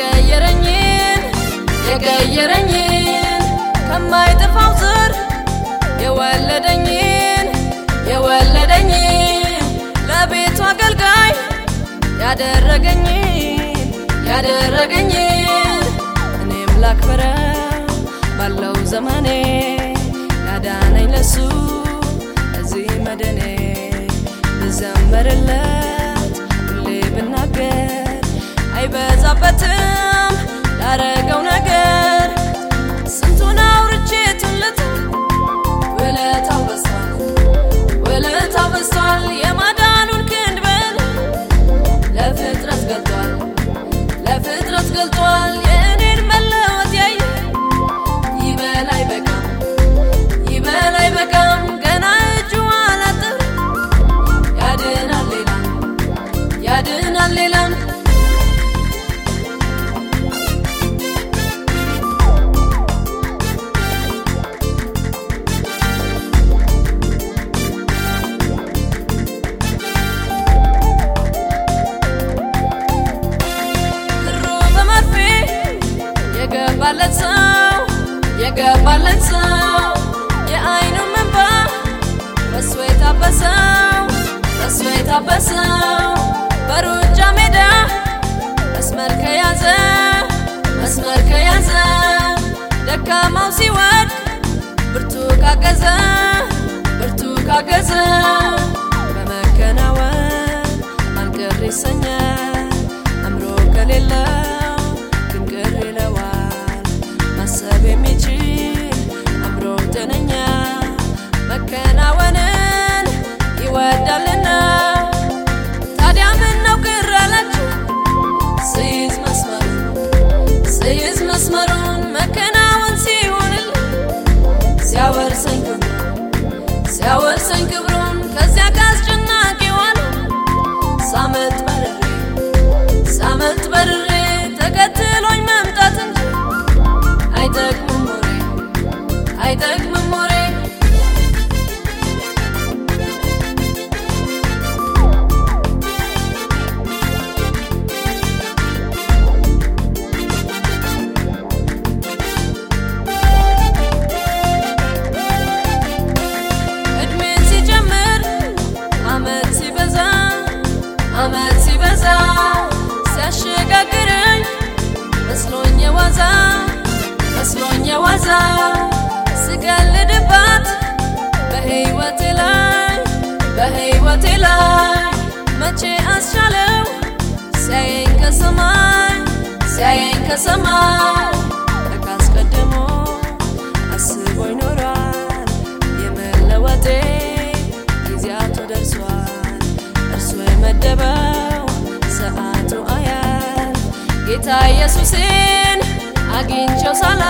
የቀየረኝን የቀየረኝን ከማይጠፋው ዘር የወለደኝን የወለደኝን ለቤቱ አገልጋይ ያደረገኝን ያደረገኝን እኔም ላክብረው ባለው ዘመኔ ያዳነኝ ለሱ እዚህ መድኔ ብዘመርለት ሁሌ ብናገር 같은 나를 የገባለት ሰው የአይኑ እንባ በሱ የታበሰው በሱ የታበሰው። በሩጫ ሜዳ መስመር ከያዘ መስመር ከያዘ። ደካማው ሲወድቅ ብርቱ ካገዘ ብርቱ ካገዘ አመት ሲበዛ ሲያሸጋግረኝ መስሎኝ የዋዛ መስሎኝ የዋዛ መቼ አስቻለው? ሲያየኝ ከሰማይ ሲያየኝ ከሰማይ ጌታ ኢየሱስን አግኝቼው ሳላ